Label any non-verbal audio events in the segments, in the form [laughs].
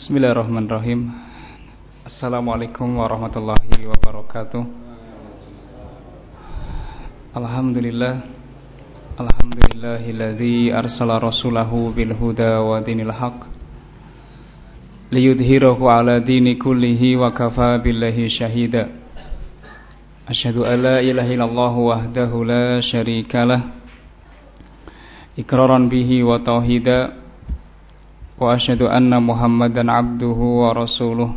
Bismillahirrahmanirrahim. Assalamualaikum warahmatullahi wabarakatuh. Alhamdulillah. Alhamdulillahilladzi arsala rasulahu bil huda wa dinil haq liyudhhirahu ala dini kullihi wa kafa billahi syahida Asyhadu an la ilaha illallah wahdahu la syarikalah ikraran bihi wa tauhida abduhu wa rasuluh.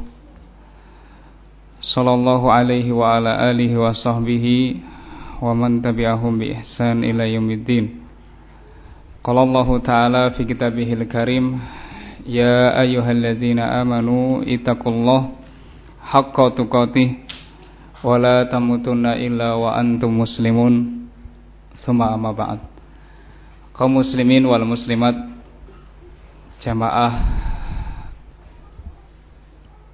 Sallallahu alaihi wa ala alihi wa sahbihi wa man tabi'ahum bi ihsan ila yaumiddin. Qala Allah ta'ala fi kitabihil karim ya ayyuhalladzina amanu ittaqullaha haqqa tuqatih wa la tamutunna illa wa antum muslimun. Thumma amma ba'd. Kaum muslimin wal muslimat jamaah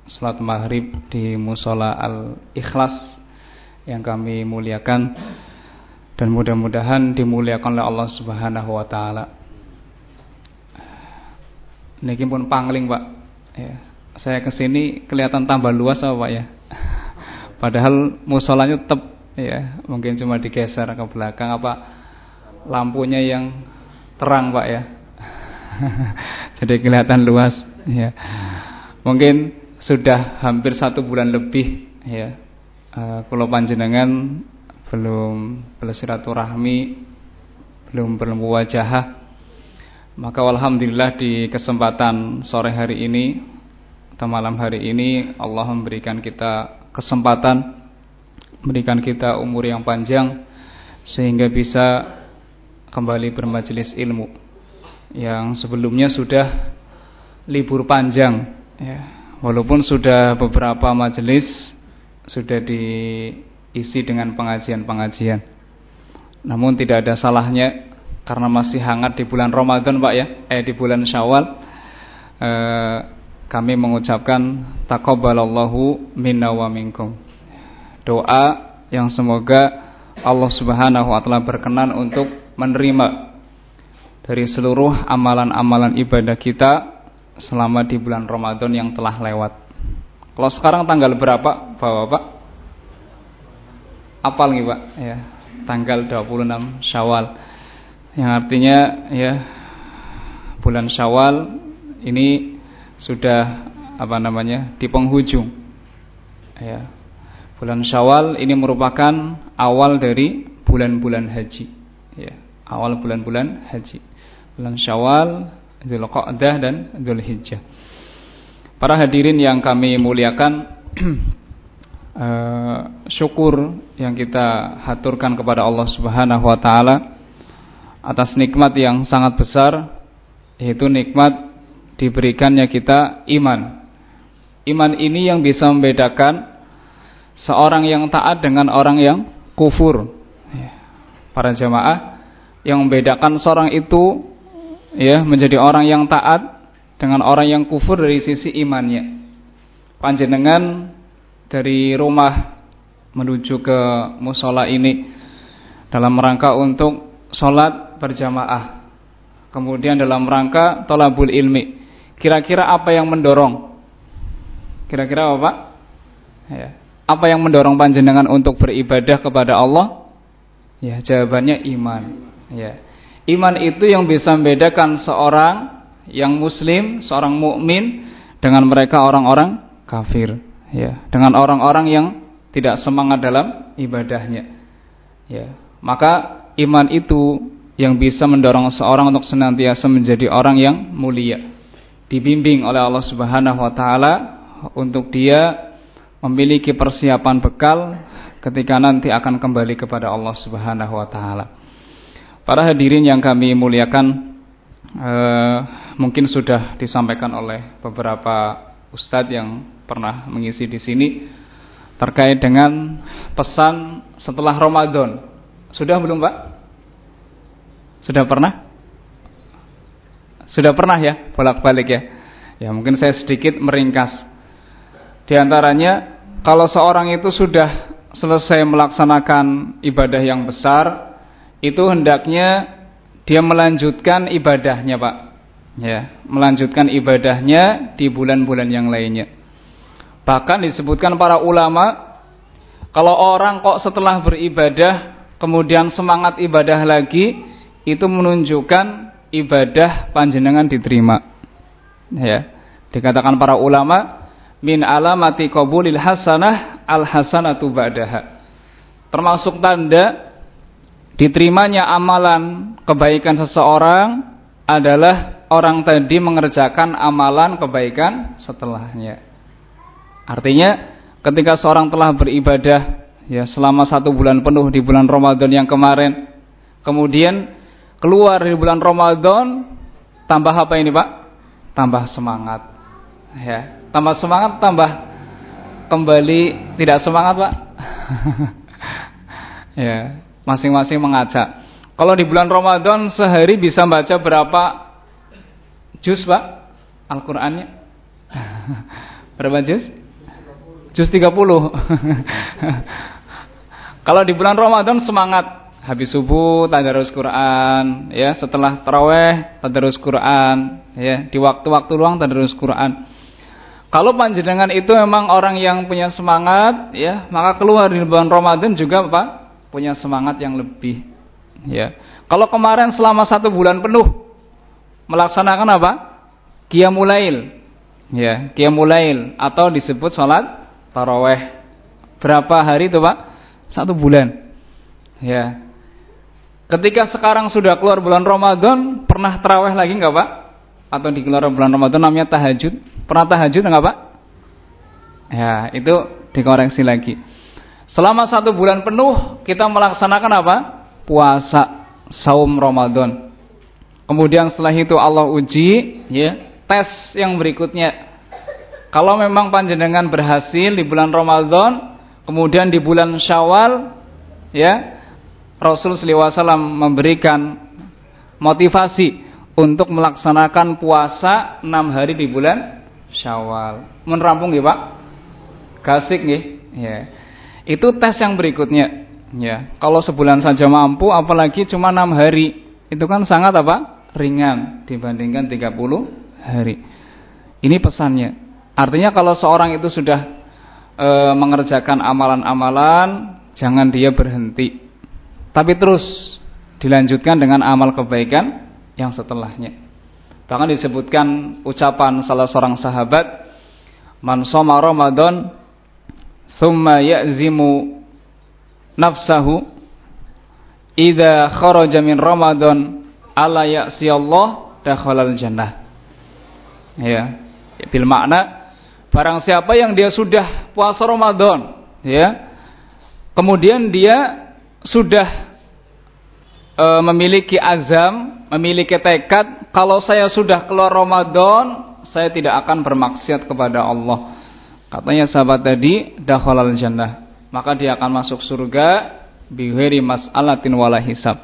salat maghrib di musola al ikhlas yang kami muliakan dan mudah-mudahan dimuliakan oleh Allah Subhanahu wa taala. Niki pun pangling, Pak. Ya. Saya ke sini kelihatan tambah luas apa Pak ya? [laughs] Padahal musolanya tetap ya, mungkin cuma digeser ke belakang apa lampunya yang terang Pak ya. [laughs] Jadi kelihatan luas ya. Mungkin sudah hampir satu bulan lebih ya. Uh, panjenengan belum bersilaturahmi, belum bermuwajahah, maka alhamdulillah di kesempatan sore hari ini atau malam hari ini Allah memberikan kita kesempatan memberikan kita umur yang panjang sehingga bisa kembali bermajelis ilmu yang sebelumnya sudah libur panjang ya. walaupun sudah beberapa majelis sudah diisi dengan pengajian-pengajian. Namun tidak ada salahnya karena masih hangat di bulan Ramadan Pak ya. Eh di bulan Syawal. Eh, kami mengucapkan taqabbalallahu minna wa minkum. Doa yang semoga Allah Subhanahu wa taala berkenan untuk menerima dari seluruh amalan-amalan ibadah kita selama di bulan Ramadan yang telah lewat. Kalau sekarang tanggal berapa, Bapak-bapak? Apal nih, Pak? Ya, tanggal 26 Syawal. Yang artinya ya bulan Syawal ini sudah apa namanya? di penghujung. Ya. Bulan Syawal ini merupakan awal dari bulan-bulan haji. Ya awal bulan-bulan haji. Bulan Syawal, Dzulqa'dah dan Dzulhijjah. Para hadirin yang kami muliakan, uh, [clears throat] syukur yang kita haturkan kepada Allah Subhanahu wa taala atas nikmat yang sangat besar yaitu nikmat diberikannya kita iman. Iman ini yang bisa membedakan seorang yang taat dengan orang yang kufur. Ya. Para jemaah, yang membedakan seorang itu ya menjadi orang yang taat dengan orang yang kufur dari sisi imannya. Panjenengan dari rumah menuju ke musola ini dalam rangka untuk sholat berjamaah. Kemudian dalam rangka tolabul ilmi. Kira-kira apa yang mendorong? Kira-kira apa Pak? Ya. Apa yang mendorong panjenengan untuk beribadah kepada Allah? Ya, jawabannya iman. Ya. Iman itu yang bisa membedakan seorang yang muslim, seorang mukmin dengan mereka orang-orang kafir, ya. Dengan orang-orang yang tidak semangat dalam ibadahnya. Ya. Maka iman itu yang bisa mendorong seorang untuk senantiasa menjadi orang yang mulia. Dibimbing oleh Allah Subhanahu wa taala untuk dia memiliki persiapan bekal ketika nanti akan kembali kepada Allah Subhanahu wa taala. Para hadirin yang kami muliakan eh, Mungkin sudah disampaikan oleh beberapa ustadz yang pernah mengisi di sini Terkait dengan pesan setelah Ramadan Sudah belum Pak? Sudah pernah? Sudah pernah ya bolak-balik ya Ya mungkin saya sedikit meringkas Di antaranya Kalau seorang itu sudah selesai melaksanakan ibadah yang besar itu hendaknya dia melanjutkan ibadahnya Pak ya, melanjutkan ibadahnya di bulan-bulan yang lainnya. Bahkan disebutkan para ulama kalau orang kok setelah beribadah kemudian semangat ibadah lagi itu menunjukkan ibadah panjenengan diterima. Ya. Dikatakan para ulama min alamati qabulil hasanah al hasanatu ba'daha. Termasuk tanda diterimanya amalan kebaikan seseorang adalah orang tadi mengerjakan amalan kebaikan setelahnya. Artinya ketika seorang telah beribadah ya selama satu bulan penuh di bulan Ramadan yang kemarin, kemudian keluar di bulan Ramadan tambah apa ini Pak? Tambah semangat. Ya, tambah semangat tambah kembali tidak semangat Pak. [laughs] ya, masing-masing mengajak. Kalau di bulan Ramadan sehari bisa baca berapa juz Pak? Al-Qur'annya? [laughs] berapa juz? Juz 30. [laughs] Kalau di bulan Ramadan semangat habis subuh tadarus Quran ya setelah taraweh tadarus Quran ya di waktu-waktu luang tadarus Quran kalau panjenengan itu memang orang yang punya semangat ya maka keluar di bulan Ramadan juga apa punya semangat yang lebih ya kalau kemarin selama satu bulan penuh melaksanakan apa qiyamulail ya qiyamulail atau disebut salat taraweh berapa hari itu Pak satu bulan ya Ketika sekarang sudah keluar bulan Ramadan, pernah terawih lagi nggak Pak? Atau di keluar bulan Ramadan namanya tahajud? Pernah tahajud nggak Pak? Ya, itu dikoreksi lagi. Selama satu bulan penuh kita melaksanakan apa? Puasa saum Ramadan. Kemudian setelah itu Allah uji, ya, tes yang berikutnya. Kalau memang panjenengan berhasil di bulan Ramadan, kemudian di bulan Syawal, ya, Rasul SAW memberikan motivasi untuk melaksanakan puasa enam hari di bulan Syawal. Menerampung ya Pak? Kasih nih. Ya. Itu tes yang berikutnya. Ya, kalau sebulan saja mampu, apalagi cuma enam hari, itu kan sangat apa? Ringan dibandingkan 30 hari. Ini pesannya. Artinya kalau seorang itu sudah e, mengerjakan amalan-amalan, jangan dia berhenti tapi terus dilanjutkan dengan amal kebaikan yang setelahnya. Bahkan disebutkan ucapan salah seorang sahabat, "Man shoma Ramadan thumma ya'zimu nafsahu idza kharaja min Ramadan ala ya'si Allah dakhalal jannah." Ya, bil makna barang siapa yang dia sudah puasa Ramadan, ya. Kemudian dia sudah e, memiliki azam, memiliki tekad, kalau saya sudah keluar Ramadan, saya tidak akan bermaksiat kepada Allah. Katanya sahabat tadi, dakhalal jannah. Maka dia akan masuk surga bihiri mas'alatin wala hisab.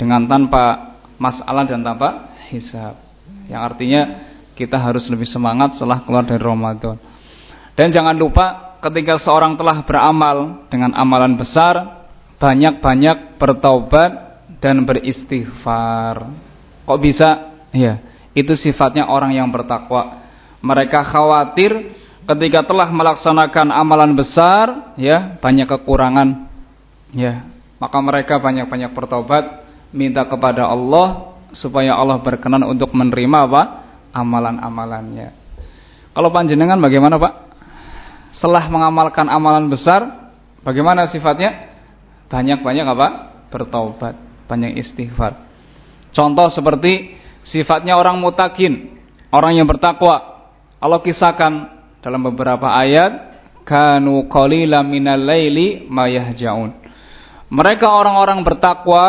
Dengan tanpa masalah dan tanpa hisab. Yang artinya kita harus lebih semangat setelah keluar dari Ramadan. Dan jangan lupa ketika seorang telah beramal dengan amalan besar, banyak-banyak bertaubat dan beristighfar. Kok bisa? Ya, itu sifatnya orang yang bertakwa. Mereka khawatir ketika telah melaksanakan amalan besar, ya, banyak kekurangan. Ya, maka mereka banyak-banyak bertaubat, minta kepada Allah supaya Allah berkenan untuk menerima apa? amalan-amalannya. Kalau panjenengan bagaimana, Pak? Setelah mengamalkan amalan besar, bagaimana sifatnya? banyak-banyak apa? bertaubat, banyak istighfar. Contoh seperti sifatnya orang mutakin, orang yang bertakwa. Allah kisahkan dalam beberapa ayat, kanu qalilan minal laili mayahjaun. Mereka orang-orang bertakwa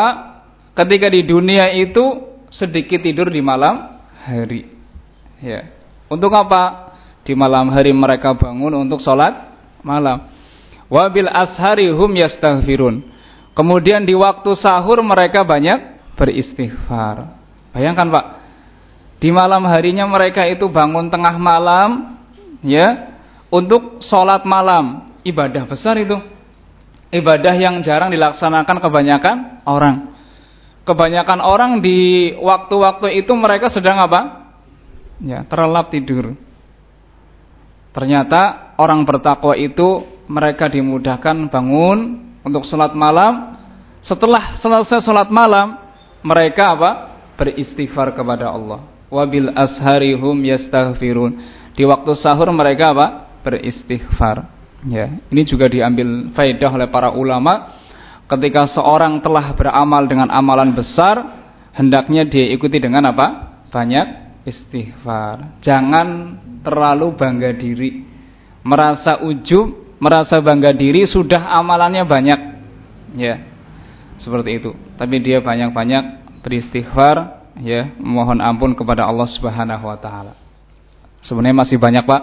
ketika di dunia itu sedikit tidur di malam hari. Ya. Untuk apa? Di malam hari mereka bangun untuk sholat malam. Wabil ashari hum yastaghfirun. Kemudian di waktu sahur mereka banyak beristighfar. Bayangkan Pak, di malam harinya mereka itu bangun tengah malam, ya, untuk sholat malam. Ibadah besar itu. Ibadah yang jarang dilaksanakan kebanyakan orang. Kebanyakan orang di waktu-waktu itu mereka sedang apa? Ya, terlelap tidur. Ternyata orang bertakwa itu mereka dimudahkan bangun untuk sholat malam. Setelah selesai sholat malam, mereka apa? Beristighfar kepada Allah. Wabil asharihum yastaghfirun. Di waktu sahur mereka apa? Beristighfar. Ya, ini juga diambil faedah oleh para ulama. Ketika seorang telah beramal dengan amalan besar, hendaknya dia ikuti dengan apa? Banyak istighfar. Jangan terlalu bangga diri. Merasa ujub, merasa bangga diri sudah amalannya banyak. Ya. Seperti itu. Tapi dia banyak-banyak beristighfar, ya, mohon ampun kepada Allah Subhanahu wa taala. Sebenarnya masih banyak, Pak.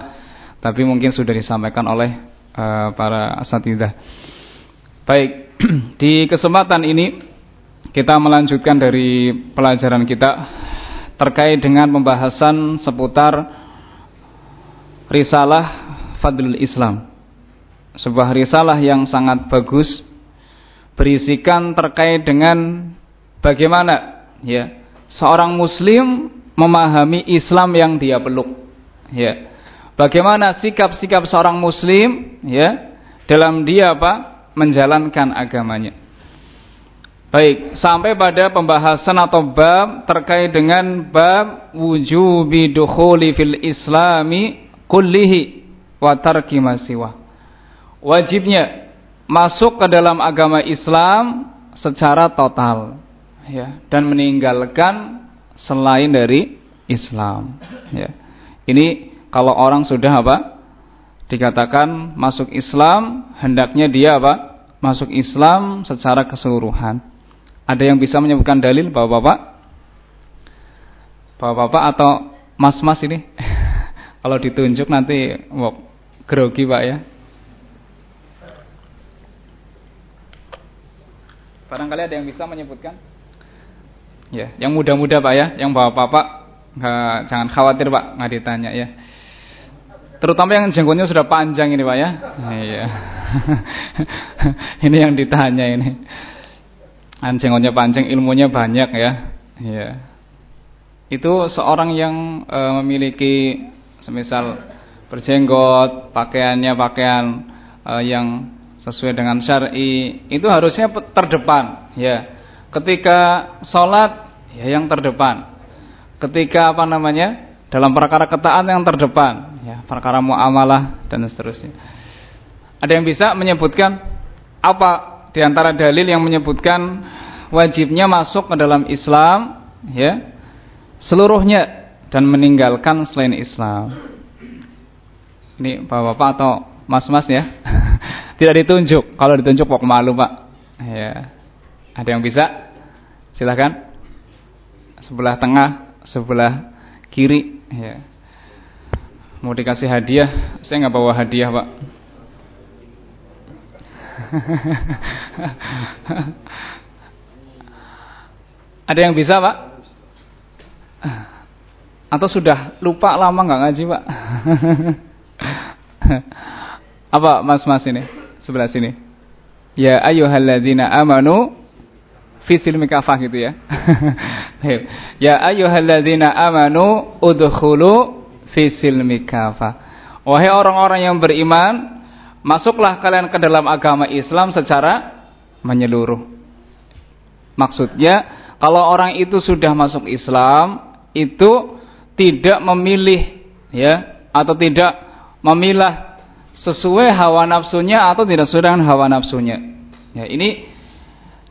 Tapi mungkin sudah disampaikan oleh uh, para asatidah. Baik, [clears throat] di kesempatan ini kita melanjutkan dari pelajaran kita terkait dengan pembahasan seputar risalah Fadlul Islam. Sebuah risalah yang sangat bagus berisikan terkait dengan bagaimana ya seorang muslim memahami Islam yang dia peluk. Ya. Bagaimana sikap-sikap seorang muslim ya dalam dia apa? menjalankan agamanya. Baik, sampai pada pembahasan atau bab terkait dengan bab wujubi dukhuli fil islami kullihi wa tarki masiwa. Wajibnya masuk ke dalam agama Islam secara total ya dan meninggalkan selain dari Islam ya. Ini kalau orang sudah apa? dikatakan masuk Islam, hendaknya dia apa? masuk Islam secara keseluruhan. Ada yang bisa menyebutkan dalil Bapak-bapak? Bapak-bapak atau mas-mas ini? [laughs] Kalau ditunjuk nanti wow, grogi Pak ya. Barangkali ada yang bisa menyebutkan? Ya, yang muda-muda Pak ya, yang bapak-bapak jangan khawatir Pak, nggak ditanya ya. Terutama yang jenggotnya sudah panjang ini Pak ya. Iya. [laughs] ini yang ditanya ini. An jenggotnya panjang, ilmunya banyak ya. Iya. Itu seorang yang e, memiliki semisal berjenggot, pakaiannya pakaian uh, yang sesuai dengan syar'i, itu harusnya terdepan, ya. Ketika sholat, ya yang terdepan. Ketika apa namanya? Dalam perkara ketaatan yang terdepan, ya, perkara muamalah dan seterusnya. Ada yang bisa menyebutkan apa di antara dalil yang menyebutkan wajibnya masuk ke dalam Islam, ya? Seluruhnya dan meninggalkan selain Islam. Ini bapak-bapak atau mas-mas ya. [laughs] Tidak ditunjuk. Kalau ditunjuk kok malu, Pak. Ya. Ada yang bisa? Silahkan. Sebelah tengah, sebelah kiri, ya. Mau dikasih hadiah, saya nggak bawa hadiah, Pak. [laughs] Ada yang bisa, Pak? Atau sudah lupa lama nggak ngaji pak? [laughs] Apa mas-mas ini sebelah sini? Ya ayyuhalladzina amanu fisil mikafah gitu ya. [laughs] ya ayyuhalladzina amanu udkhulu fisil mikafah. Wahai orang-orang yang beriman, masuklah kalian ke dalam agama Islam secara menyeluruh. Maksudnya, kalau orang itu sudah masuk Islam, itu tidak memilih ya atau tidak memilah sesuai hawa nafsunya atau tidak sesuai dengan hawa nafsunya. Ya, ini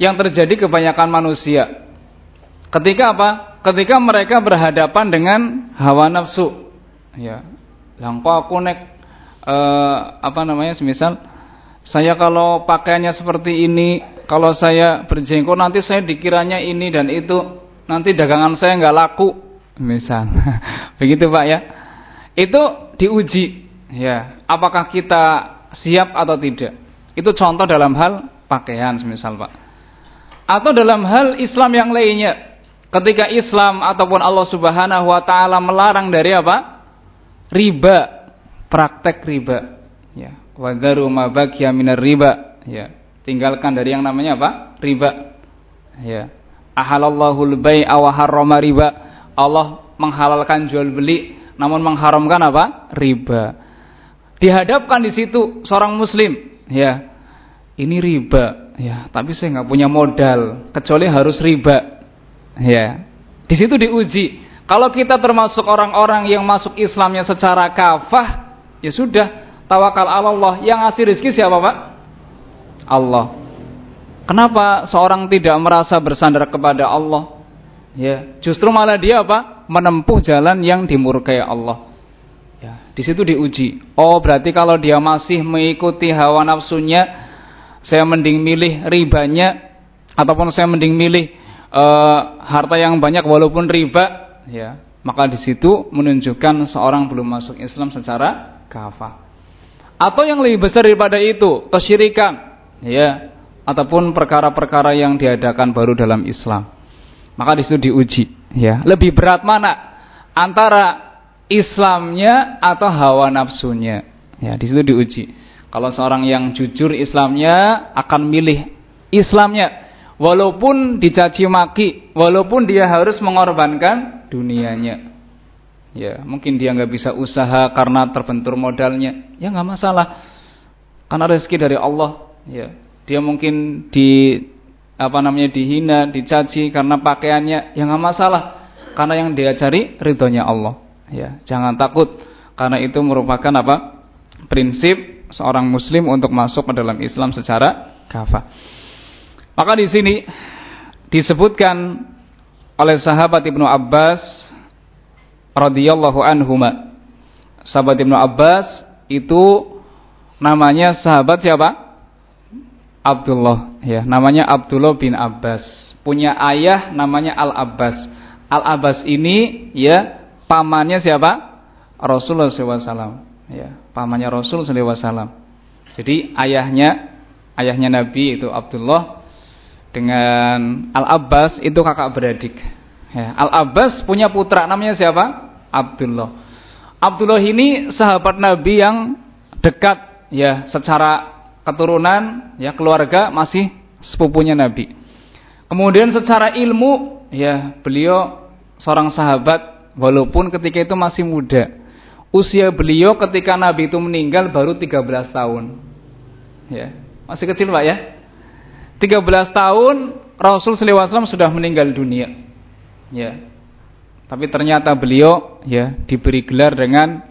yang terjadi kebanyakan manusia. Ketika apa? Ketika mereka berhadapan dengan hawa nafsu. Ya. Yang aku nek eh, apa namanya? Semisal saya kalau pakaiannya seperti ini, kalau saya berjenggot nanti saya dikiranya ini dan itu, nanti dagangan saya nggak laku misal [laughs] begitu Pak ya itu diuji ya apakah kita siap atau tidak itu contoh dalam hal pakaian misal Pak atau dalam hal Islam yang lainnya. Ketika Islam ataupun Allah Subhanahu wa taala melarang dari apa? Riba. Praktek riba. Ya. Wadharu ma baqiya minar riba. Ya. Tinggalkan dari yang namanya apa? Riba. Ya. Ahalallahu al-bai'a wa harrama riba. Allah menghalalkan jual beli namun mengharamkan apa? riba. Dihadapkan di situ seorang muslim, ya. Ini riba, ya, tapi saya nggak punya modal kecuali harus riba. Ya. Di situ diuji. Kalau kita termasuk orang-orang yang masuk Islamnya secara kafah, ya sudah, tawakal Allah. Yang ngasih rezeki siapa, Pak? Allah. Kenapa seorang tidak merasa bersandar kepada Allah? Ya, justru malah dia apa? Menempuh jalan yang dimurkai Allah. Ya, di situ diuji. Oh, berarti kalau dia masih mengikuti hawa nafsunya, saya mending milih ribanya ataupun saya mending milih uh, harta yang banyak walaupun riba, ya. Maka di situ menunjukkan seorang belum masuk Islam secara kafah. Atau yang lebih besar daripada itu, kesyirikan, ya, ataupun perkara-perkara yang diadakan baru dalam Islam. Maka di situ diuji ya. Lebih berat mana? Antara Islamnya atau hawa nafsunya ya. Di situ diuji kalau seorang yang jujur Islamnya akan milih Islamnya. Walaupun dicaci maki walaupun dia harus mengorbankan dunianya. Ya mungkin dia nggak bisa usaha karena terbentur modalnya. Ya nggak masalah. Karena rezeki dari Allah. Ya dia mungkin di apa namanya dihina, dicaci karena pakaiannya, ya nggak masalah. Karena yang dia cari ridhonya Allah. Ya, jangan takut. Karena itu merupakan apa? prinsip seorang muslim untuk masuk ke dalam Islam secara kafah. Maka di sini disebutkan oleh sahabat Ibnu Abbas radhiyallahu anhuma. Sahabat Ibnu Abbas itu namanya sahabat siapa? Abdullah ya namanya Abdullah bin Abbas punya ayah namanya Al Abbas Al Abbas ini ya pamannya siapa Rasulullah SAW ya pamannya Rasul SAW jadi ayahnya ayahnya Nabi itu Abdullah dengan Al Abbas itu kakak beradik ya, Al Abbas punya putra namanya siapa Abdullah Abdullah ini sahabat Nabi yang dekat ya secara keturunan ya keluarga masih sepupunya Nabi. Kemudian secara ilmu ya beliau seorang sahabat walaupun ketika itu masih muda. Usia beliau ketika Nabi itu meninggal baru 13 tahun. Ya, masih kecil Pak ya. 13 tahun Rasul SAW sudah meninggal dunia. Ya. Tapi ternyata beliau ya diberi gelar dengan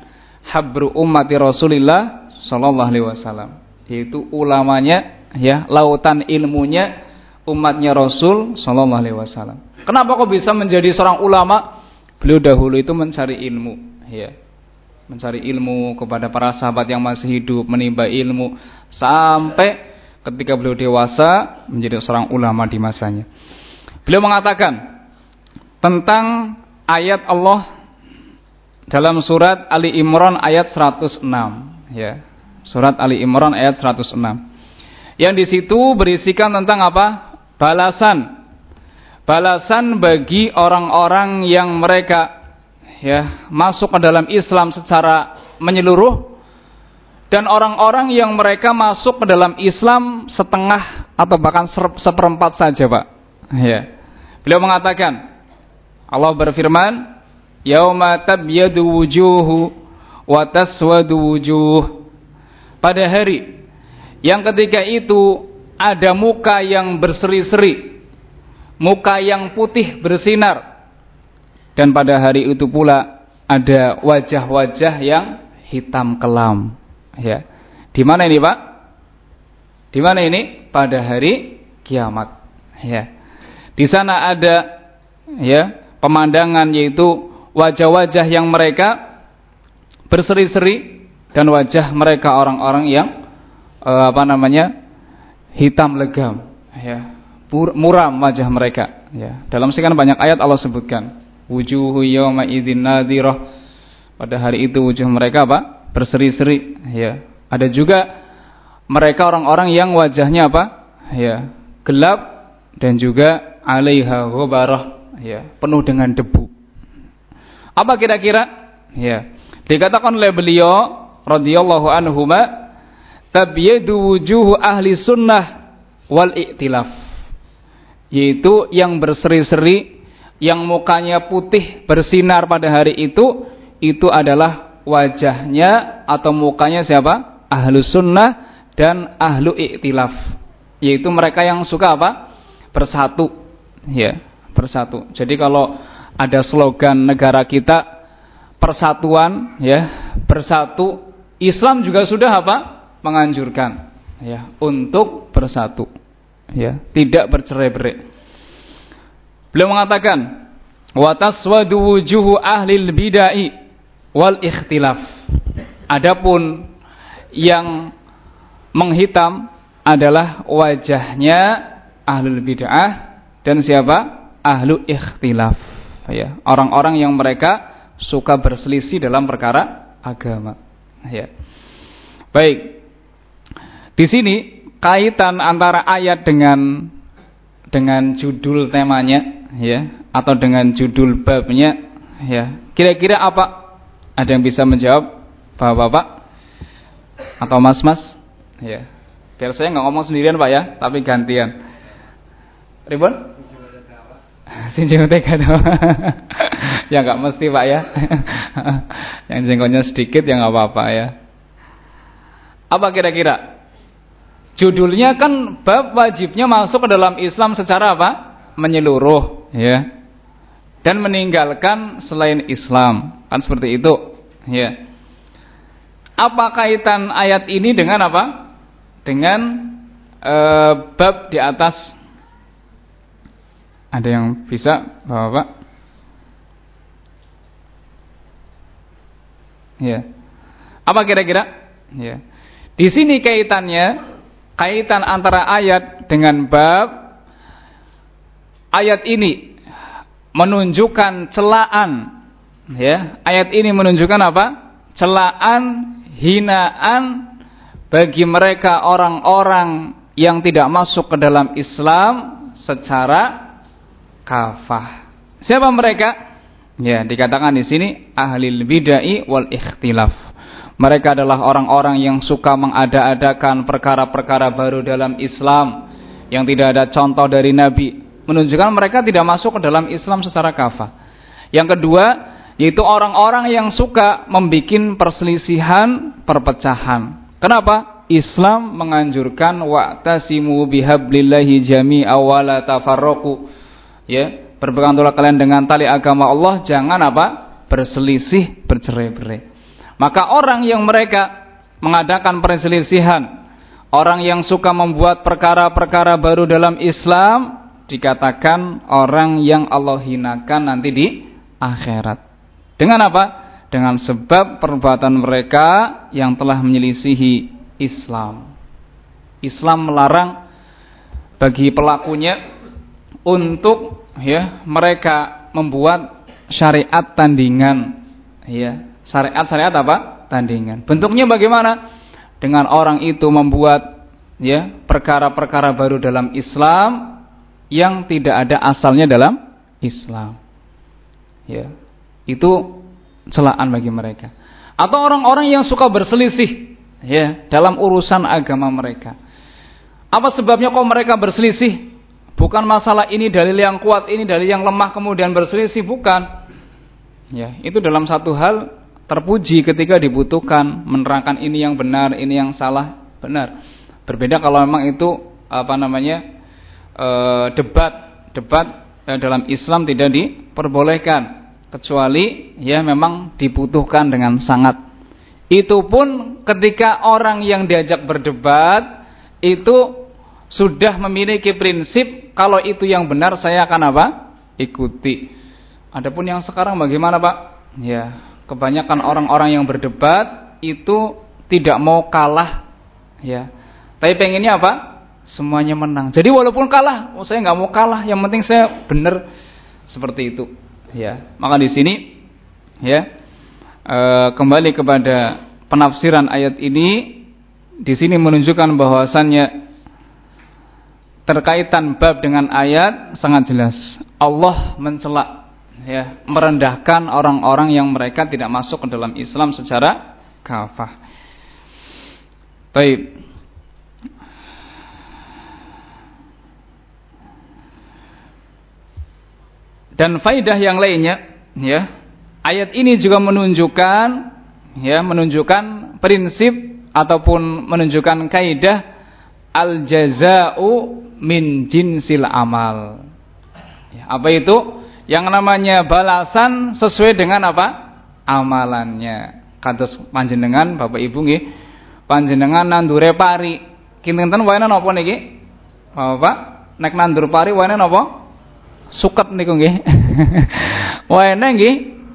habru ummati Rasulillah sallallahu alaihi wasallam yaitu ulamanya ya lautan ilmunya umatnya Rasul Shallallahu Alaihi Wasallam. Kenapa kok bisa menjadi seorang ulama? Beliau dahulu itu mencari ilmu, ya, mencari ilmu kepada para sahabat yang masih hidup, menimba ilmu sampai ketika beliau dewasa menjadi seorang ulama di masanya. Beliau mengatakan tentang ayat Allah dalam surat Ali Imran ayat 106, ya. Surat Ali Imran ayat 106. Yang di situ berisikan tentang apa? Balasan. Balasan bagi orang-orang yang mereka ya masuk ke dalam Islam secara menyeluruh dan orang-orang yang mereka masuk ke dalam Islam setengah atau bahkan seperempat saja, Pak. Ya. Beliau mengatakan Allah berfirman, "Yauma tabyadu wujuhu wa taswadu wujuh." pada hari yang ketika itu ada muka yang berseri-seri, muka yang putih bersinar, dan pada hari itu pula ada wajah-wajah yang hitam kelam. Ya, di mana ini pak? Di mana ini? Pada hari kiamat. Ya, di sana ada ya pemandangan yaitu wajah-wajah yang mereka berseri-seri dan wajah mereka orang-orang yang uh, apa namanya hitam legam ya muram wajah mereka ya dalam sekian banyak ayat Allah sebutkan wujuhu yawma idzin nadhirah. Pada hari itu wujud mereka apa? Berseri-seri. Ya. Ada juga mereka orang-orang yang wajahnya apa? Ya. Gelap dan juga alaiha ghabarah ya. Penuh dengan debu. Apa kira-kira? Ya. Dikatakan oleh beliau radhiyallahu anhuma tabyadu wujuh ahli sunnah wal iktilaf yaitu yang berseri-seri yang mukanya putih bersinar pada hari itu itu adalah wajahnya atau mukanya siapa? Ahlu sunnah dan ahlu iktilaf. Yaitu mereka yang suka apa? bersatu. Ya bersatu. Jadi kalau ada slogan negara kita persatuan ya bersatu Islam juga sudah apa? Menganjurkan ya untuk bersatu ya tidak bercerai-berai beliau mengatakan wa taswadu ahli bid'ah wal ikhtilaf. Adapun yang menghitam adalah wajahnya ahlul bid'ah dan siapa? Ahlu ikhtilaf. Ya orang-orang yang mereka suka berselisih dalam perkara agama. Ya. Baik. Di sini kaitan antara ayat dengan dengan judul temanya ya atau dengan judul babnya ya. Kira-kira apa? Ada yang bisa menjawab? Bapak-bapak atau mas-mas? Ya. Biar saya nggak ngomong sendirian Pak ya, tapi gantian. Ribon? Sinjing tega [laughs] Ya nggak mesti Pak ya. [laughs] Yang jengkolnya sedikit ya nggak apa-apa ya. Apa kira-kira? Judulnya kan bab wajibnya masuk ke dalam Islam secara apa? Menyeluruh, ya. Dan meninggalkan selain Islam. Kan seperti itu, ya. Apa kaitan ayat ini dengan apa? Dengan e, bab di atas. Ada yang bisa, Bapak? Ya. Apa kira-kira? Ya. Di sini kaitannya kaitan antara ayat dengan bab ayat ini menunjukkan celaan ya. Ayat ini menunjukkan apa? Celaan hinaan bagi mereka orang-orang yang tidak masuk ke dalam Islam secara kafah. Siapa mereka? Ya dikatakan di sini ahli bid'ah wal ikhtilaf. Mereka adalah orang-orang yang suka mengada-adakan perkara-perkara baru dalam Islam. Yang tidak ada contoh dari Nabi, menunjukkan mereka tidak masuk ke dalam Islam secara kafah. Yang kedua, yaitu orang-orang yang suka membuat perselisihan, perpecahan. Kenapa? Islam menganjurkan wa'tasimu bihablillahi jami'a wala tafarraqu. Ya, berpeganglah kalian dengan tali agama Allah, jangan apa? berselisih, bercerai-berai. Maka orang yang mereka mengadakan perselisihan, orang yang suka membuat perkara-perkara baru dalam Islam dikatakan orang yang Allah hinakan nanti di akhirat. Dengan apa? Dengan sebab perbuatan mereka yang telah menyelisihi Islam. Islam melarang bagi pelakunya untuk ya mereka membuat syariat tandingan ya syariat-syariat apa? tandingan. Bentuknya bagaimana? Dengan orang itu membuat ya perkara-perkara baru dalam Islam yang tidak ada asalnya dalam Islam. Ya. Itu celaan bagi mereka. Atau orang-orang yang suka berselisih ya dalam urusan agama mereka. Apa sebabnya kok mereka berselisih? Bukan masalah ini dalil yang kuat, ini dalil yang lemah kemudian berselisih, bukan. Ya, itu dalam satu hal terpuji ketika dibutuhkan menerangkan ini yang benar, ini yang salah, benar. Berbeda kalau memang itu apa namanya e, debat, debat e, dalam Islam tidak diperbolehkan kecuali ya memang dibutuhkan dengan sangat. Itu pun ketika orang yang diajak berdebat itu sudah memiliki prinsip kalau itu yang benar saya akan apa? ikuti. Adapun yang sekarang bagaimana, Pak? Ya, kebanyakan orang-orang yang berdebat itu tidak mau kalah ya tapi pengennya apa semuanya menang. Jadi walaupun kalah oh saya nggak mau kalah. Yang penting saya benar seperti itu. Ya. Maka di sini ya e, kembali kepada penafsiran ayat ini di sini menunjukkan bahwasannya terkaitan bab dengan ayat sangat jelas. Allah mencela ya merendahkan orang-orang yang mereka tidak masuk ke dalam Islam secara kafah. Baik. Dan faidah yang lainnya, ya, ayat ini juga menunjukkan, ya, menunjukkan prinsip ataupun menunjukkan kaidah al jazau min jinsil amal. Ya, apa itu? Yang namanya balasan sesuai dengan apa? Amalannya. Kados panjenengan Bapak Ibu nggih, panjenengan nandure pari. Kinten wae napa niki? Bapak, nek nandur pari wae napa? Suket niku nggih. [laughs] Wene nggih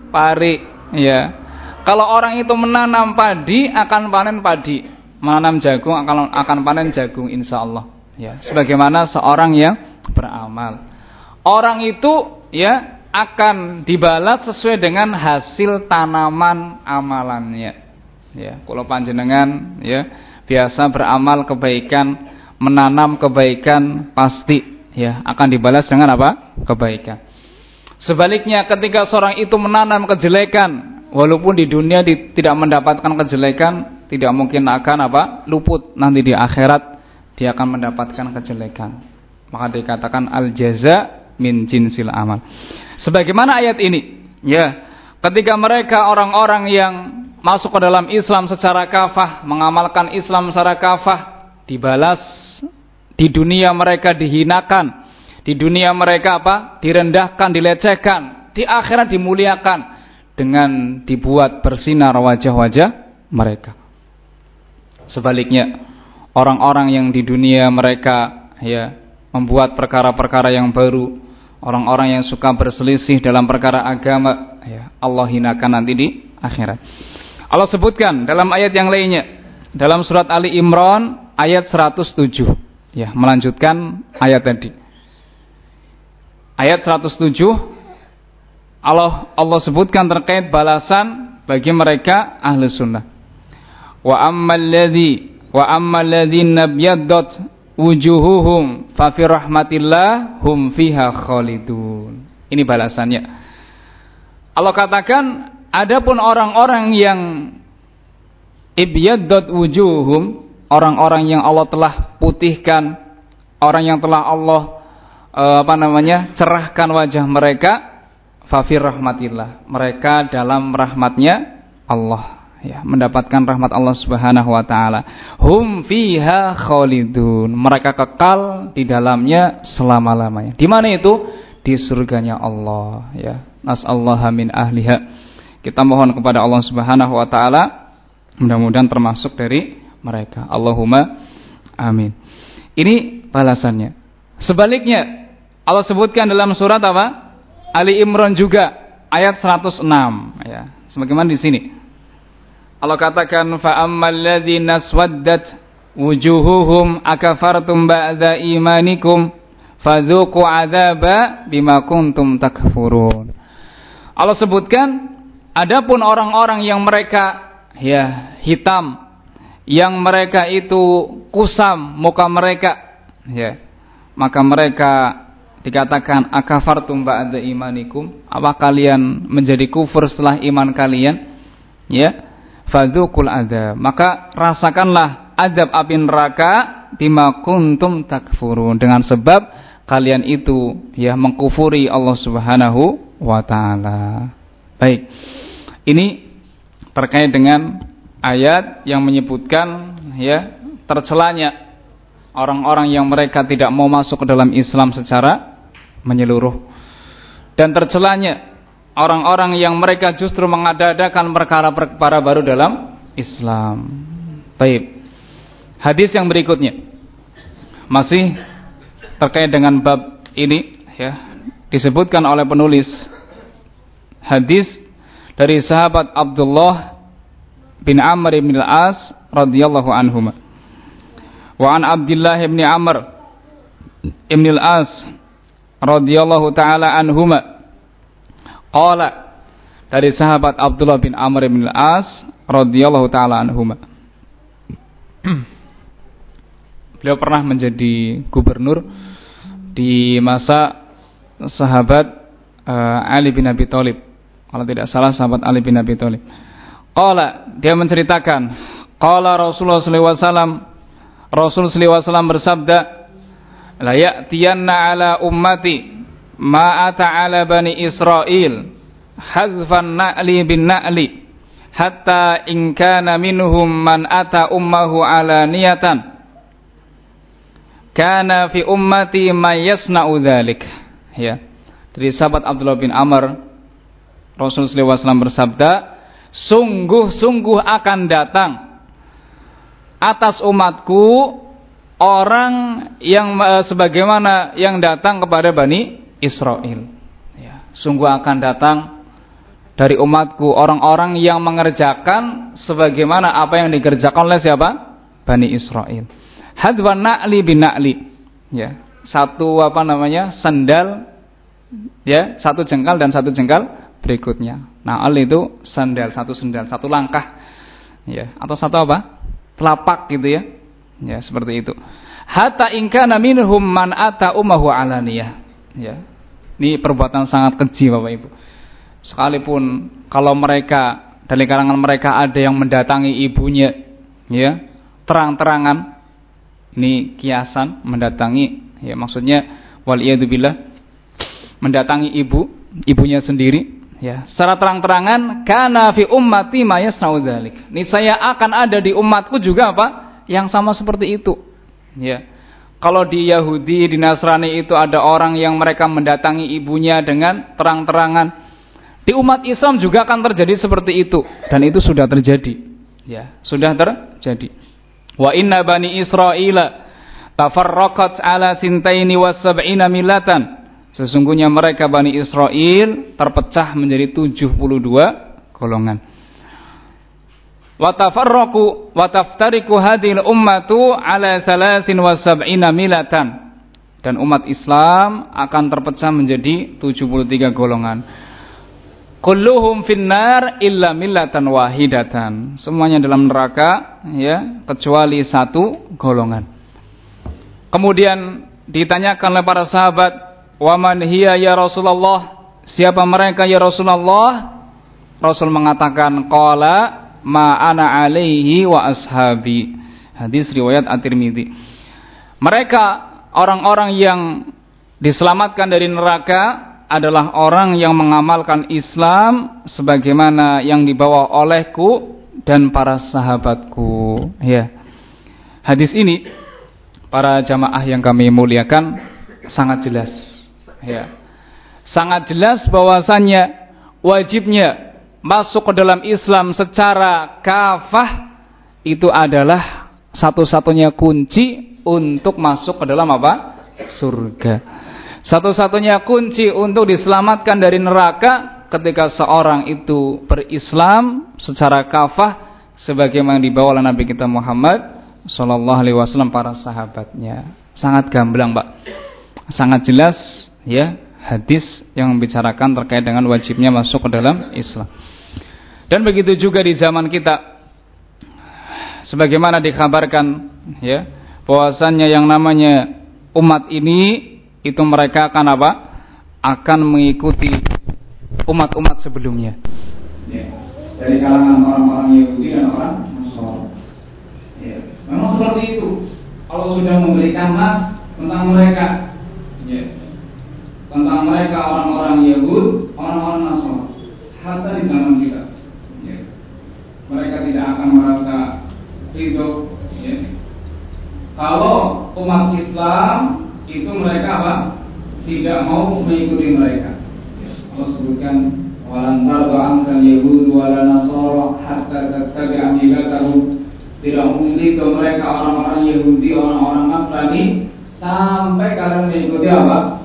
pari ya. Kalau orang itu menanam padi akan panen padi, menanam jagung akan akan panen jagung insyaallah ya. Sebagaimana seorang yang beramal. Orang itu ya akan dibalas sesuai dengan hasil tanaman amalannya. Ya, kalau panjenengan ya biasa beramal kebaikan, menanam kebaikan pasti ya akan dibalas dengan apa? kebaikan. Sebaliknya ketika seorang itu menanam kejelekan walaupun di dunia di, tidak mendapatkan kejelekan, tidak mungkin akan apa? luput nanti di akhirat dia akan mendapatkan kejelekan. Maka dikatakan al jaza min jinsil amal. Sebagaimana ayat ini, ya, ketika mereka orang-orang yang masuk ke dalam Islam secara kafah, mengamalkan Islam secara kafah, dibalas di dunia mereka dihinakan. Di dunia mereka apa? Direndahkan, dilecehkan. Di akhirat dimuliakan dengan dibuat bersinar wajah-wajah mereka. Sebaliknya, orang-orang yang di dunia mereka ya membuat perkara-perkara yang baru, orang-orang yang suka berselisih dalam perkara agama, ya Allah hinakan nanti di akhirat. Allah sebutkan dalam ayat yang lainnya dalam surat Ali Imran ayat 107 Ya, melanjutkan ayat tadi. Ayat 107 Allah Allah sebutkan terkait balasan bagi mereka ahli sunnah. Wa ammal ladzi wa ammal ladzina byaddat wujuhuhum fa fi rahmatillah hum fiha khalidun. Ini balasannya. Allah katakan adapun orang-orang yang ibyaddat wujuhum orang-orang yang Allah telah putihkan, orang yang telah Allah uh, apa namanya cerahkan wajah mereka, fafir rahmatillah. Mereka dalam rahmatnya Allah ya mendapatkan rahmat Allah Subhanahu wa taala. Hum fiha khalidun. Mereka kekal di dalamnya selama-lamanya. Di mana itu? Di surganya Allah ya. Nasallaha min ahliha. Kita mohon kepada Allah Subhanahu wa taala mudah-mudahan termasuk dari mereka. Allahumma amin. Ini balasannya. Sebaliknya Allah sebutkan dalam surat apa? Ali Imran juga ayat 106 ya. Sebagaimana di sini. Allah katakan fa ammal ladzina swaddat wujuhuhum akafartum ba'da imanikum fadzuqu adzaba bima kuntum takfurun. Allah sebutkan adapun orang-orang yang mereka ya hitam yang mereka itu kusam muka mereka. Ya. Maka mereka dikatakan akafartum ba'da imanikum? Apa kalian menjadi kufur setelah iman kalian? Ya. Fadzukul adab maka rasakanlah adab api neraka bima kuntum takfurun. Dengan sebab kalian itu ya mengkufuri Allah Subhanahu wa taala. Baik. Ini terkait dengan ayat yang menyebutkan ya tercelanya orang-orang yang mereka tidak mau masuk ke dalam Islam secara menyeluruh dan tercelanya orang-orang yang mereka justru mengadakan perkara-perkara baru dalam Islam. Baik. Hadis yang berikutnya masih terkait dengan bab ini ya disebutkan oleh penulis hadis dari sahabat Abdullah bin Amr bin Al-As radhiyallahu anhuma. Wa an Abdullah bin Amr bin Al-As radhiyallahu taala anhuma qala dari sahabat Abdullah bin Amr bin Al-As radhiyallahu taala anhuma. Beliau pernah menjadi gubernur di masa sahabat uh, Ali bin Abi Thalib. Kalau tidak salah sahabat Ali bin Abi Thalib. Qala dia menceritakan qala Rasulullah sallallahu alaihi wasallam Rasul sallallahu alaihi wasallam bersabda la ya'tiyanna ala ummati ma ala bani Israel hazfan na'li bin na'li hatta in kana minhum man ata ummahu ala niyatan. Kana fi ummati may yasna'u dzalik ya. Dari sahabat Abdullah bin Amr Rasulullah SAW bersabda sungguh-sungguh akan datang atas umatku orang yang uh, sebagaimana yang datang kepada Bani Israel. Ya, sungguh akan datang dari umatku orang-orang yang mengerjakan sebagaimana apa yang dikerjakan oleh siapa? Bani Israel. Hadwan na'li bin na'li. Ya, satu apa namanya? sandal ya, satu jengkal dan satu jengkal berikutnya. Na'al itu sandal, satu sandal, satu langkah. Ya, atau satu apa? telapak gitu ya Ya, seperti itu. Hatta ingkana minhum man ata ummahu alaniyah. Ya. Ini perbuatan sangat keji Bapak Ibu. Sekalipun kalau mereka dari kalangan mereka ada yang mendatangi ibunya ya, terang-terangan ini kiasan mendatangi ya maksudnya waliyadzubillah mendatangi ibu, ibunya sendiri ya secara terang-terangan karena fi ummati mayasnau dzalik. Niscaya akan ada di umatku juga apa? yang sama seperti itu. Ya. Kalau di Yahudi, di Nasrani itu ada orang yang mereka mendatangi ibunya dengan terang-terangan. Di umat Islam juga akan terjadi seperti itu dan itu sudah terjadi. Ya, sudah terjadi. Wa inna bani Israila tafarraqat ala sintaini wa sab'ina milatan. Sesungguhnya mereka Bani Israel terpecah menjadi 72 golongan wa tafarraqu wa taftariqu hadhil ummatu ala salasin wa sab'ina milatan. Dan umat Islam akan terpecah menjadi 73 golongan. Kulluhum finnar illa millatan wahidatan. Semuanya dalam neraka ya kecuali satu golongan. Kemudian ditanyakan oleh para sahabat waman hiya ya Rasulullah siapa mereka ya Rasulullah Rasul mengatakan qala ma ana alaihi wa ashabi. Hadis riwayat At-Tirmidzi. Mereka orang-orang yang diselamatkan dari neraka adalah orang yang mengamalkan Islam sebagaimana yang dibawa olehku dan para sahabatku. Ya. Hadis ini para jamaah yang kami muliakan sangat jelas. Ya. Sangat jelas bahwasannya wajibnya masuk ke dalam Islam secara kafah itu adalah satu-satunya kunci untuk masuk ke dalam apa? surga. Satu-satunya kunci untuk diselamatkan dari neraka ketika seorang itu berislam secara kafah sebagaimana dibawa oleh Nabi kita Muhammad sallallahu alaihi wasallam para sahabatnya. Sangat gamblang, Pak. Sangat jelas ya hadis yang membicarakan terkait dengan wajibnya masuk ke dalam Islam. Dan begitu juga di zaman kita sebagaimana dikabarkan ya bahwasannya yang namanya umat ini itu mereka akan apa? akan mengikuti umat-umat sebelumnya. Ya. Dari kalangan orang-orang Yahudi dan orang Nasrani. Ya. Memang seperti itu. Allah sudah memberikan nas tentang mereka. Ya tentang mereka orang-orang Yahud, orang-orang Nasrani. Hatta di zaman kita, ya. mereka tidak akan merasa ridho. Ya. Kalau umat Islam itu mereka apa? Tidak mau mengikuti mereka. Ya. Allah sebutkan walan tarda ankal yahud wala nasara hatta tattabi'a millatahum tidak memiliki mereka orang-orang Yahudi, orang-orang Nasrani sampai kalian mengikuti apa?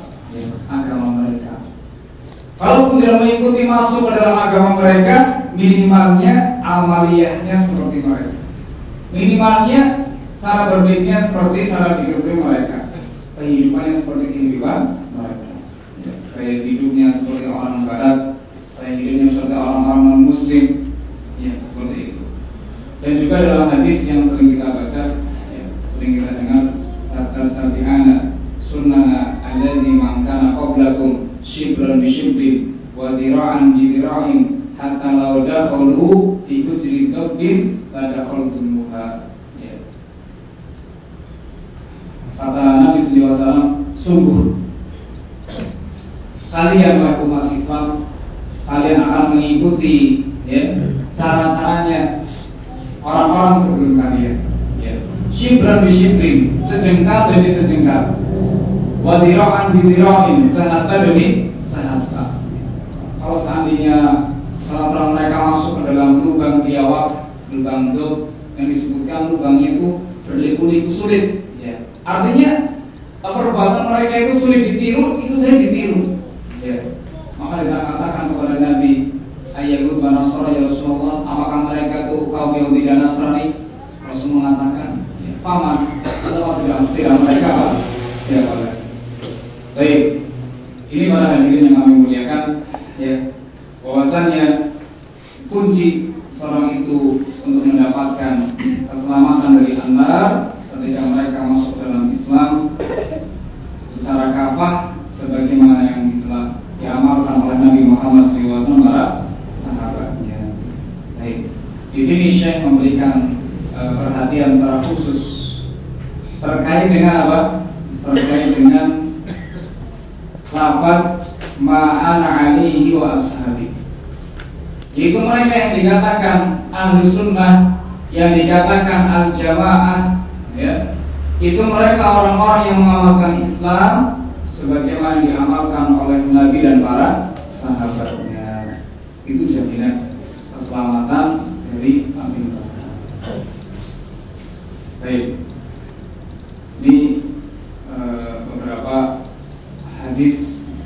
Kalaupun tidak mengikuti masuk ke dalam agama mereka, minimalnya amaliyahnya seperti mereka. Minimalnya cara berbedanya seperti cara hidup mereka. Kehidupannya seperti kehidupan mereka. Ya, kayak hidupnya seperti orang barat, kayak hidupnya seperti orang-orang non-muslim. Ya, seperti itu. Dan juga dalam hadis yang sering kita baca, ya, sering kita dengar, tabi'ana sunnah alladhi man kana qablakum shibran bi shibrin wa dira'an bi dira'in hatta law dakhalu fi kutri dabbin la dakhaltumuha ya. kata Nabi wasallam sungguh kalian wahai umat Islam kalian akan mengikuti ya cara-caranya orang-orang sebelum kalian. Ya. Shibran bi shibrin sejengkal demi sejengkal. Wadiraan bi dira'in sehasta demi kalau salah seorang mereka masuk ke dalam lubang biawak lubang itu yang disebutkan lubangnya itu berliku-liku sulit ya. Artinya perbuatan mereka itu sulit ditiru itu saya ditiru ya. Maka kita katakan kepada Nabi Ayyul Banasara ya Rasulullah Apakah mereka itu kaum Yahudi dan Nasrani? Rasul mengatakan ya, Paman Atau tidak, tidak mereka? Tidak boleh Baik. Ini para hadirin yang kami muliakan ya bahwasannya kunci seorang itu untuk mendapatkan keselamatan dari anar ketika mereka masuk dalam Islam secara kafah sebagaimana yang telah diamalkan oleh Nabi Muhammad SAW para sahabatnya. Baik, di sini Syekh memberikan e, perhatian secara khusus terkait dengan apa? Terkait dengan lafaz ma'ana alihi wa ashabi. Itu mereka yang dikatakan ahli sunnah, yang dikatakan al jamaah, ya, itu mereka orang-orang yang mengamalkan Islam sebagaimana diamalkan oleh Nabi dan para sahabatnya. Itu jaminan keselamatan dari neraka. Baik. Ini e, beberapa hadis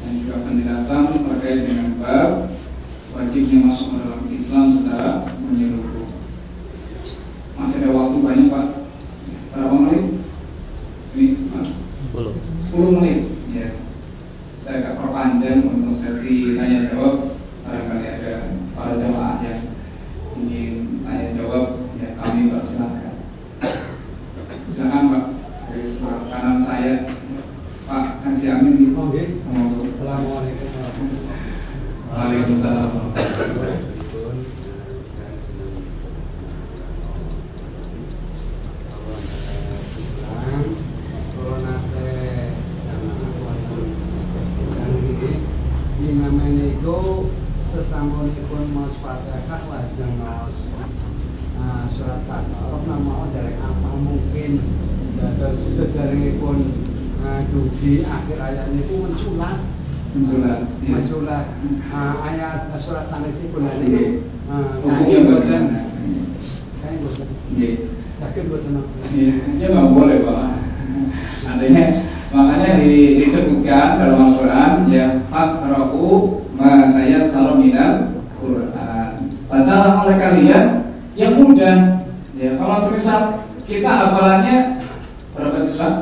dan juga penjelasan terkait dengan bab wajibnya masuk ke dalam Islam secara menyeluruh. Masih ada waktu banyak Pak. Berapa menit? Ini Mas? 10. 10 menit. Ya. Saya agak perpanjang untuk sesi tanya jawab. Barangkali ada para jamaah yang ingin tanya jawab, ya kami persilahkan. Silakan Pak. Dari sebelah kanan saya Pak Haji Amin nggih. Assalamualaikum warahmatullahi wabarakatuh. Waalaikumsalam. Sesampunipun maos Fatihah lajeng maos ah, surat dari apa mungkin. Ah, dugi akhir ayat itu menculat Menculat, ya. menculat ah, ayat surat sanesipun ini ah, Hukumnya kangge bagaimana? kangge boten Iya. sakit Iya, ya boleh pak. Makanya di- disebutkan dalam Al-Quran ya Quran. Bacalah oleh kalian yang mudah. Ya kalau semisal kita hafalannya berapa surat?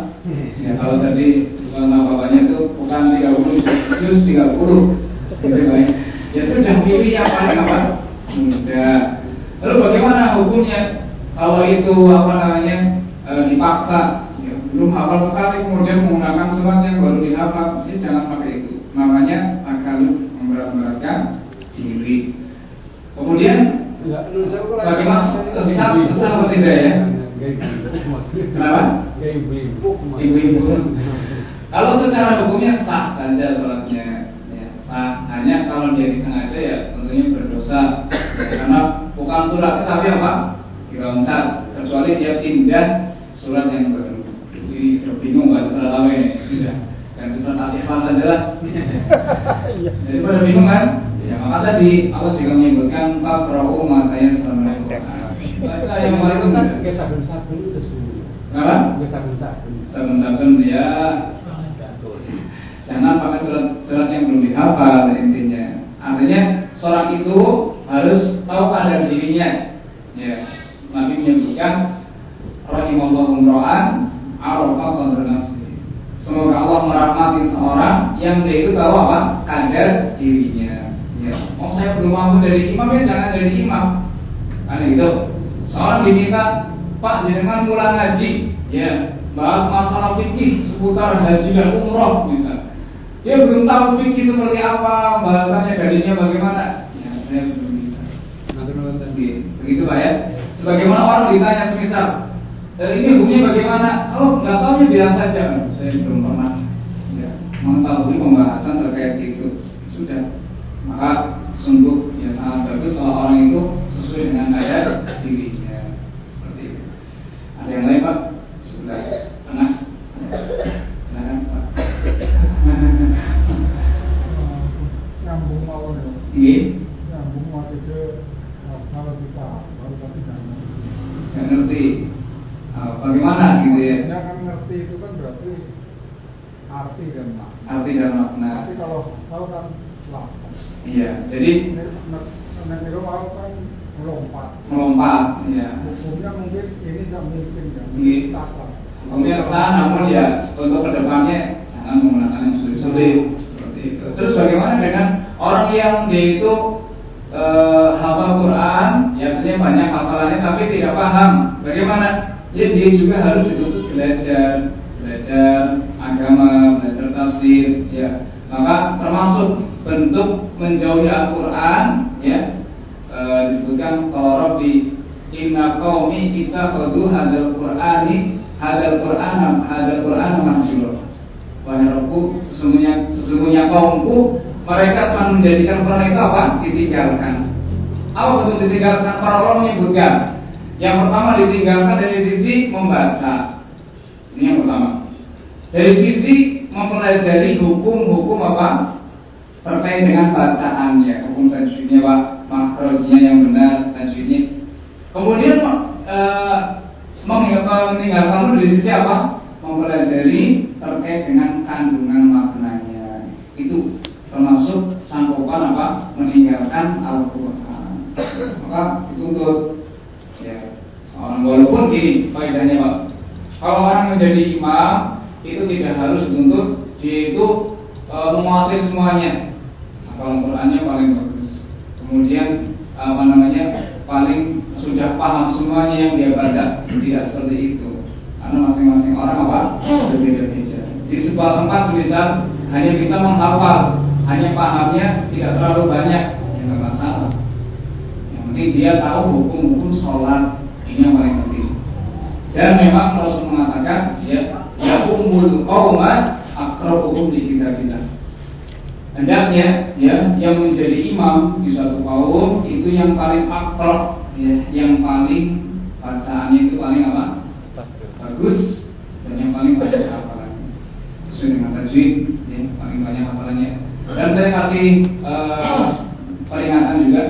Ya kalau tadi nama bapaknya itu bukan 30 juz 30 gitu Pak. Ya sudah pilih yang paling apa? Mudah. Lalu bagaimana hukumnya kalau itu apa namanya e, dipaksa? Ya, belum hafal sekali kemudian menggunakan surat yang baru dihafal, ya jangan pakai itu. Namanya akan memberat-beratkan diri. Kemudian Bagaimana? Sesat- sesat atau tidak ya? Kenapa? Ibu-ibu. Kalau secara hukumnya sah saja sholatnya, ya, sah. Hanya kalau dia disengaja ya tentunya berdosa, ya, karena bukan surat tapi apa? Dironcat. Kecuali dia pindah surat yang baru. Jadi udah bingung bahas surat apa ini? Sudah. Dan surat al-ikhlas saja lah. Jadi pada bingung kan? Ya maka tadi Allah juga menyebutkan Fakra'u matanya selama Baca yang paling kan mudah. saben-saben itu. Kenapa? Nggih saben-saben. Saben-saben ya Jangan pakai surat-surat yang belum dihafal intinya. Artinya seorang itu harus tahu kadar dirinya. Ya, Nabi menyebutkan rahimallahu imra'an arafa qadra nafsi. Semoga Allah merahmati seorang yang dia itu tahu apa? Kadar dirinya. Ya, oh saya belum mampu jadi imam ya jangan jadi imam. Kan gitu. Seorang diminta, Pak jangan pulang haji, ya bahas masalah fikih seputar haji dan umroh bisa. Dia belum tahu fikih seperti apa, bahasanya darinya bagaimana. Ya, saya belum bisa. Begitu, Pak ya. Sebagaimana orang ditanya semisal, e, ini hukumnya bagaimana? Oh, nggak tahu ya biasa saja. Saya belum pernah ya, mengetahui pembahasan terkait itu. Nggih. Nyambung maksudnya kalau kita baru tapi nggak ngerti. Nggak ngerti. Uh, bagaimana gitu ya? Ya kan ngerti itu kan berarti arti dan makna. Arti dan makna. Tapi kalau tahu kan lafaz. Iya. Jadi Nek itu mau kan melompat. melompat. Iya. Hukumnya mungkin ini nggak mungkin ya. Iya. Sasar. Hukumnya sah, namun ya untuk ke depannya jangan menggunakan yang sulit-sulit seperti itu. Terus bagaimana dengan orang yang dia itu eh, hafal Quran, ya artinya banyak hafalannya tapi tidak paham. Bagaimana? Ya dia juga harus dituntut belajar, belajar agama, belajar tafsir, ya. Maka termasuk bentuk menjauhi Al-Quran, ya eh, disebutkan kalau Rabbi Inna qaumi kita qadu hadal Qur'ani hadal Qur'an hadal Qur'an mahjur. Wahai Rabbku, sesungguhnya sesungguhnya kaumku mereka telah menjadikan itu apa? Ditinggalkan. Apa bentuk ditinggalkan? Para ulama menyebutkan yang pertama ditinggalkan dari sisi membaca. Ini yang pertama. Dari sisi mempelajari hukum-hukum apa? Terkait dengan bacaannya, hukum tajwidnya, Pak, makrojnya yang benar, tajwidnya Kemudian eh, meninggalkan dari sisi apa? Mempelajari terkait dengan kandungan maknanya. Itu termasuk sangkupan apa? Meninggalkan Al-Quran. Maka itu untuk ya seorang walaupun ini faedahnya pak. Kalau orang menjadi imam itu tidak harus untuk dia itu e, menguasai semuanya. Kalau Qurannya paling bagus. Kemudian apa namanya paling sudah paham semuanya yang dia baca. Tidak seperti itu. Karena masing-masing orang apa? Berbeda-beda. Di sebuah tempat misal hanya bisa menghafal. Hanya pahamnya tidak terlalu banyak. Ya nggak masalah. Yang penting dia tahu hukum-hukum sholat. Ini yang paling penting. Dan memang Rasul mengatakan ya ya umul qauman akrabuhum di kita kita hendaknya ya yang menjadi imam di suatu kaum itu yang paling akrab ya, yang paling bacaannya itu paling apa? Bagus. Dan yang paling banyak hafalannya sesuai dengan tajwid ya, paling banyak hafalannya. Dan saya kasih uh, peringatan juga.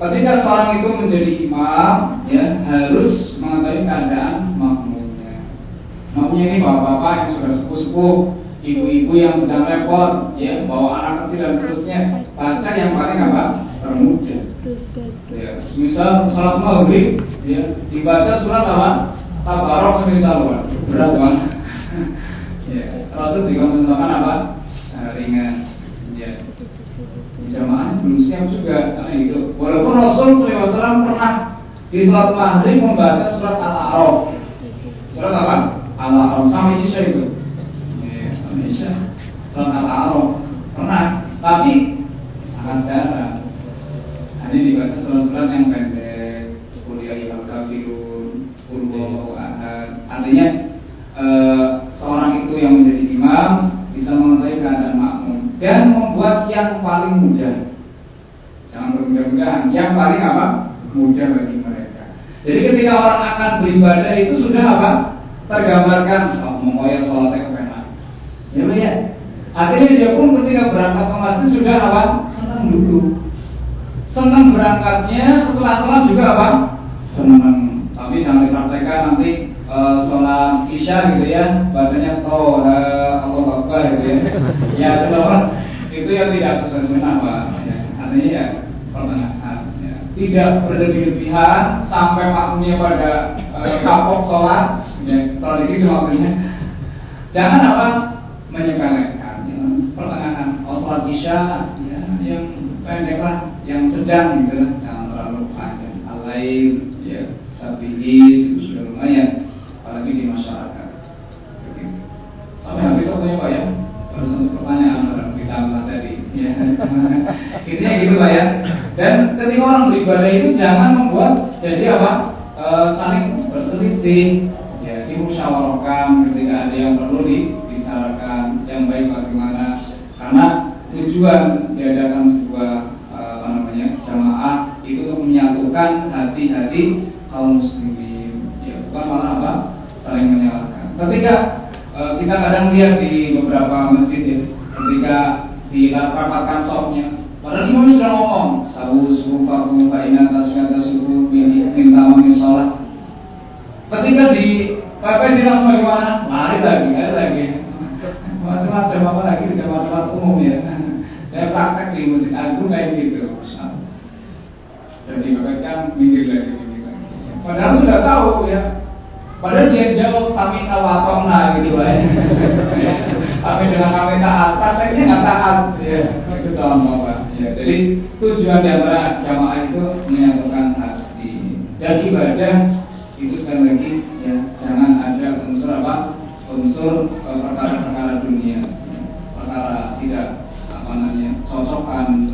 Ketika seorang itu menjadi imam ya harus mengetahui keadaan makmumnya. Makmumnya ini bapak-bapak yang sudah sepuh-sepuh ibu-ibu yang sedang repot ya bawa anak kecil dan terusnya baca yang paling apa? Termuda ya misal salat maghrib ya dibaca surat apa? Tabarok semisal Pak. berat banget ya Rasul dikomentasikan apa? Nah, ringan. Ya jamaah belum siap juga. Karena itu walaupun Rasul SAW pernah di surat maghrib membaca surat al-a'raf. Surat apa? Al-a'raf. Sama Isya itu. Indonesia surat Al-A'raf. Pernah. Tapi sangat jarang hanya dibaca surat-surat yang pendek kuliah al kafirun ulwallahu ahad artinya e, seorang itu yang menjadi imam bisa mengetahui keadaan makmum dan membuat yang paling mudah. Jangan bermudah-mudahan. Yang paling apa? Mudah bagi mereka. Jadi ketika orang akan beribadah itu sudah apa? Tergambarkan. Oh, mengkoyak sholatnya kepenak Ya ya. Akhirnya dia pun ketika berangkat ke masjid sudah apa? Senang dulu. Senang berangkatnya setelah sholat juga apa? Senang. Tapi jangan dipraktekkan nanti e, sholat isya gitu ya, bacanya toh Allah Akbar gitu ya. ya setelah itu yang tidak sesuai sunnah pak. Ya. Artinya ya pertengahan. Ya. Tidak berlebihan sampai makmumnya pada e, kapok sholat. Ya, sholat itu maksudnya. Jangan apa? menyepelekan ya. pertengahan oh, sholat isya ya, yang pendek lah yang sedang gitu lah jangan terlalu panjang. Alail ya sabihis itu sudah lumayan apalagi di masyarakat. Begitu. sampai habis waktunya pak ya? Pertanyaan orang ditambah tadi. Ya. [laughs] Intinya gitu pak ya. Dan ketika orang beribadah itu jangan membuat jadi apa? E, saling berselisih. Ya dimusyawarahkan ketika ada yang perlu di bicarakan yang baik bagaimana. Karena tujuan diadakan itu menyatukan hati-hati kaum muslimin ya bukan malah apa saling menyalahkan ketika e, kita kadang lihat di beberapa masjid ya ketika dirapatkan sopnya Padahal imam sudah ngomong, sawu subuh fakum fa'ina tasfiyata subuh minta mami sholat. Ketika di PP tidak bagaimana? Lari lagi, lari lagi. [laughs] Macam-macam apa lagi di tempat-tempat umum ya. [laughs] Saya praktek di Masjid Agung kayak gitu. Jadi kan minggir lagi, minggir lagi. Padahal sudah tahu ya. Padahal dia jawab kami tawatona gitu lah ya. [laughs] Kami dengan kami taat, prakteknya nggak taat ya. Itu contoh pak. Ya, jadi tujuan antara jamaah itu menyatukan hati dan ibadah itu sekali lagi ya jangan ada unsur apa unsur eh, perkara-perkara dunia perkara tidak apa namanya cocokan